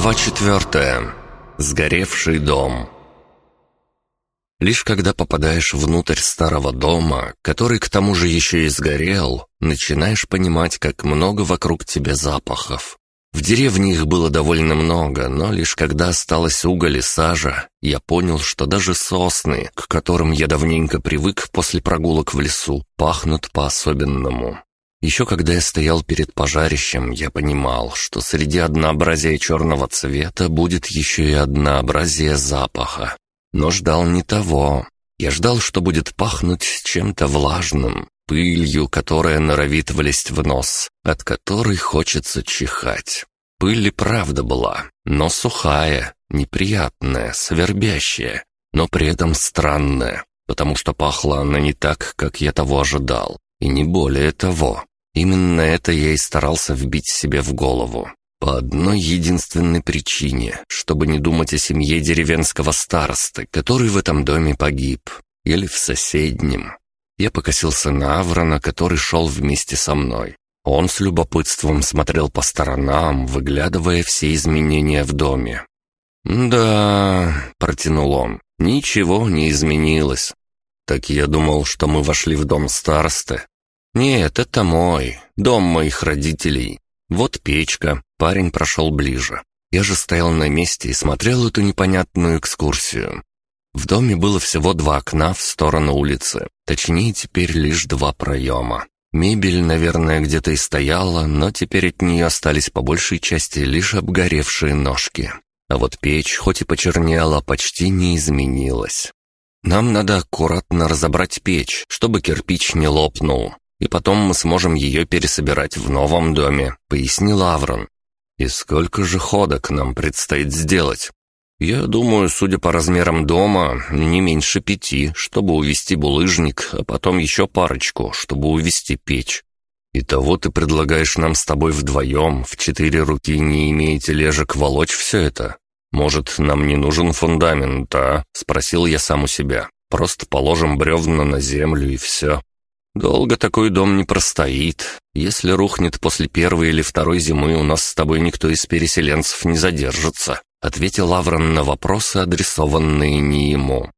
Глава четвертая. Сгоревший дом. Лишь когда попадаешь внутрь старого дома, который к тому же еще и сгорел, начинаешь понимать, как много вокруг тебя запахов. В деревне их было довольно много, но лишь когда осталось уголь и сажа, я понял, что даже сосны, к которым я давненько привык после прогулок в лесу, пахнут по-особенному. Еще когда я стоял перед пожарищем, я понимал, что среди однообразия черного цвета будет еще и однообразие запаха. Но ждал не того. Я ждал, что будет пахнуть чем-то влажным, пылью, которая норовит влезть в нос, от которой хочется чихать. Пыль и правда была, но сухая, неприятная, свербящая, но при этом странная, потому что пахла она не так, как я того ожидал, и не более того. Именно это я и старался вбить себе в голову. По одной единственной причине, чтобы не думать о семье деревенского старосты, который в этом доме погиб, или в соседнем. Я покосился на Аврона, который шел вместе со мной. Он с любопытством смотрел по сторонам, выглядывая все изменения в доме. «Да», — протянул он, — «ничего не изменилось. Так я думал, что мы вошли в дом старосты, «Нет, это мой, дом моих родителей. Вот печка». Парень прошел ближе. Я же стоял на месте и смотрел эту непонятную экскурсию. В доме было всего два окна в сторону улицы, точнее теперь лишь два проема. Мебель, наверное, где-то и стояла, но теперь от нее остались по большей части лишь обгоревшие ножки. А вот печь, хоть и почернела, почти не изменилась. Нам надо аккуратно разобрать печь, чтобы кирпич не лопнул и потом мы сможем ее пересобирать в новом доме», — пояснил Аврон. «И сколько же ходок нам предстоит сделать?» «Я думаю, судя по размерам дома, не меньше пяти, чтобы увести булыжник, а потом еще парочку, чтобы увести печь. Итого ты предлагаешь нам с тобой вдвоем, в четыре руки, не имея тележек, волочь все это? Может, нам не нужен фундамент, а?» — спросил я сам у себя. «Просто положим бревна на землю и все». «Долго такой дом не простоит. Если рухнет после первой или второй зимы, у нас с тобой никто из переселенцев не задержится», — ответил Лаврон на вопросы, адресованные не ему.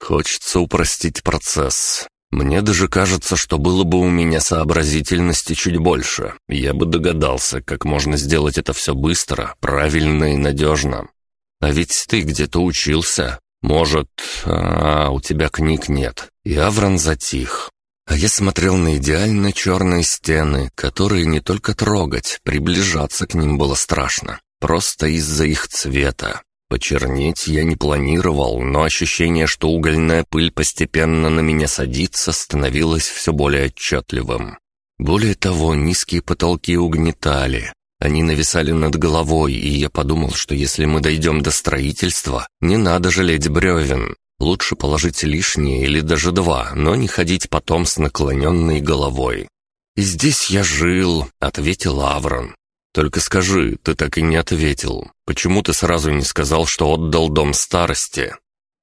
«Хочется упростить процесс. Мне даже кажется, что было бы у меня сообразительности чуть больше. Я бы догадался, как можно сделать это все быстро, правильно и надежно. А ведь ты где-то учился. Может, а, у тебя книг нет». И затих. А я смотрел на идеально черные стены, которые не только трогать, приближаться к ним было страшно. Просто из-за их цвета. Почернеть я не планировал, но ощущение, что угольная пыль постепенно на меня садится, становилось все более отчетливым. Более того, низкие потолки угнетали. Они нависали над головой, и я подумал, что если мы дойдем до строительства, не надо жалеть бревен. Лучше положить лишнее или даже два, но не ходить потом с наклоненной головой. «И здесь я жил», — ответил Аврон. «Только скажи, ты так и не ответил. Почему ты сразу не сказал, что отдал дом старости?»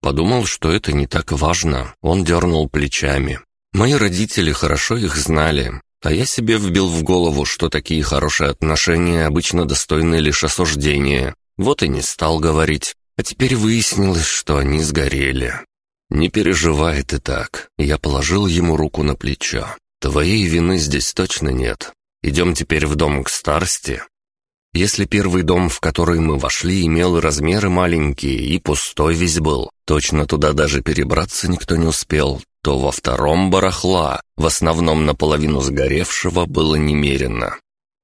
Подумал, что это не так важно. Он дернул плечами. «Мои родители хорошо их знали, а я себе вбил в голову, что такие хорошие отношения обычно достойны лишь осуждения. Вот и не стал говорить. А теперь выяснилось, что они сгорели. «Не переживай ты так». Я положил ему руку на плечо. «Твоей вины здесь точно нет. Идем теперь в дом к старости». Если первый дом, в который мы вошли, имел размеры маленькие и пустой весь был, точно туда даже перебраться никто не успел, то во втором барахла, в основном наполовину сгоревшего, было немерено.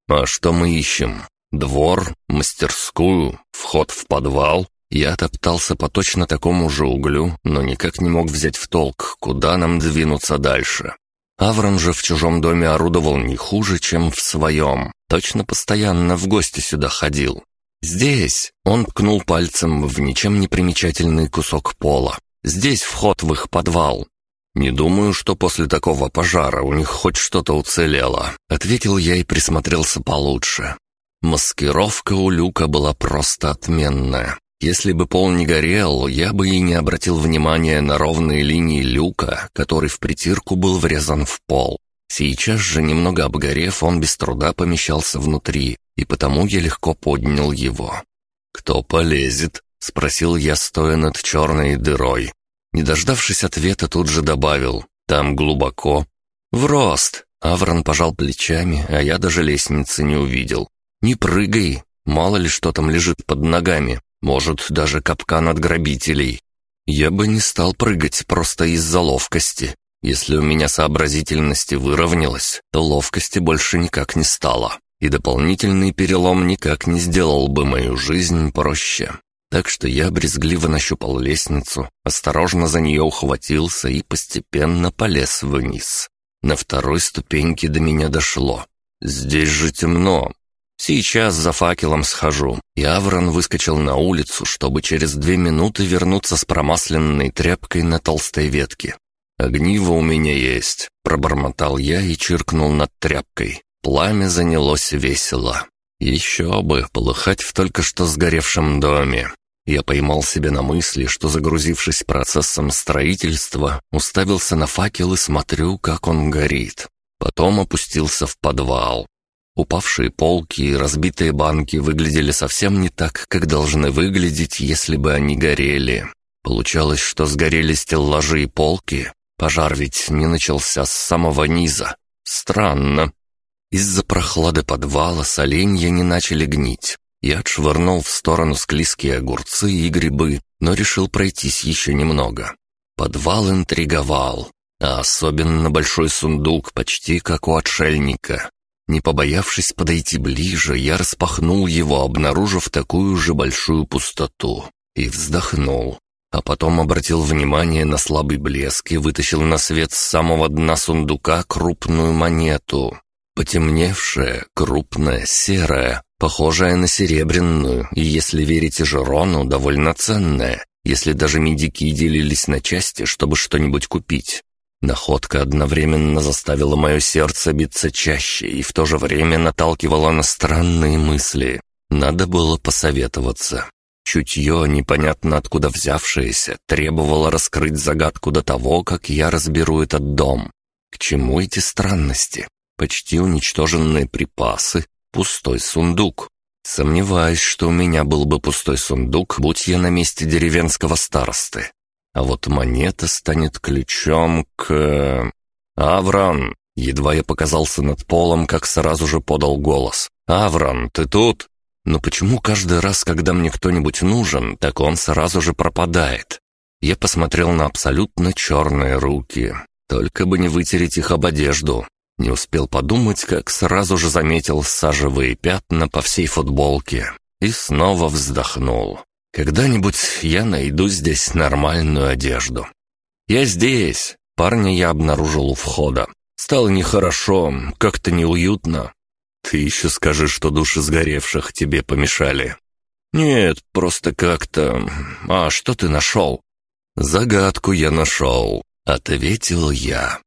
А что мы ищем? Двор, мастерскую, вход в подвал я топтался по точно такому же углю, но никак не мог взять в толк, куда нам двинуться дальше. Аврон же в чужом доме орудовал не хуже, чем в своем. Точно постоянно в гости сюда ходил. «Здесь!» — он ткнул пальцем в ничем не примечательный кусок пола. «Здесь вход в их подвал». «Не думаю, что после такого пожара у них хоть что-то уцелело», — ответил я и присмотрелся получше. Маскировка у люка была просто отменная. Если бы пол не горел, я бы и не обратил внимания на ровные линии люка, который в притирку был врезан в пол. Сейчас же, немного обгорев, он без труда помещался внутри, и потому я легко поднял его. «Кто полезет?» — спросил я, стоя над черной дырой. Не дождавшись ответа, тут же добавил «Там глубоко». «В рост!» — Аврон пожал плечами, а я даже лестницы не увидел. «Не прыгай, мало ли что там лежит под ногами, может, даже капкан от грабителей». Я бы не стал прыгать просто из-за ловкости. Если у меня сообразительности выровнялась, то ловкости больше никак не стало, и дополнительный перелом никак не сделал бы мою жизнь проще. Так что я брезгливо нащупал лестницу, осторожно за нее ухватился и постепенно полез вниз. На второй ступеньке до меня дошло. «Здесь же темно. Сейчас за факелом схожу». И Аврон выскочил на улицу, чтобы через две минуты вернуться с промасленной тряпкой на толстой ветке. «Огниво у меня есть», — пробормотал я и чиркнул над тряпкой. Пламя занялось весело. Еще бы, полыхать в только что сгоревшем доме. Я поймал себя на мысли, что, загрузившись процессом строительства, уставился на факел и смотрю, как он горит. Потом опустился в подвал. Упавшие полки и разбитые банки выглядели совсем не так, как должны выглядеть, если бы они горели. Получалось, что сгорели стеллажи и полки. Пожар ведь не начался с самого низа. Странно. Из-за прохлады подвала соленья не начали гнить. Я отшвырнул в сторону склизкие огурцы и грибы, но решил пройтись еще немного. Подвал интриговал, а особенно большой сундук, почти как у отшельника. Не побоявшись подойти ближе, я распахнул его, обнаружив такую же большую пустоту, и вздохнул. А потом обратил внимание на слабый блеск и вытащил на свет с самого дна сундука крупную монету. Потемневшая, крупная, серая, похожая на серебряную, и, если верить Жерону, довольно ценная, если даже медики делились на части, чтобы что-нибудь купить. Находка одновременно заставила мое сердце биться чаще и в то же время наталкивала на странные мысли. Надо было посоветоваться. Чутье, непонятно откуда взявшееся, требовало раскрыть загадку до того, как я разберу этот дом. К чему эти странности? Почти уничтоженные припасы, Пустой сундук. Сомневаюсь, что у меня был бы пустой сундук, будь я на месте деревенского старосты. А вот монета станет ключом к... «Аврон!» Едва я показался над полом, как сразу же подал голос. «Аврон, ты тут?» Но почему каждый раз, когда мне кто-нибудь нужен, так он сразу же пропадает? Я посмотрел на абсолютно черные руки. Только бы не вытереть их об одежду. Не успел подумать, как сразу же заметил сажевые пятна по всей футболке и снова вздохнул. Когда-нибудь я найду здесь нормальную одежду. Я здесь. Парня я обнаружил у входа. Стало нехорошо, как-то неуютно. Ты еще скажи, что души сгоревших тебе помешали. Нет, просто как-то... А что ты нашел? Загадку я нашел, ответил я.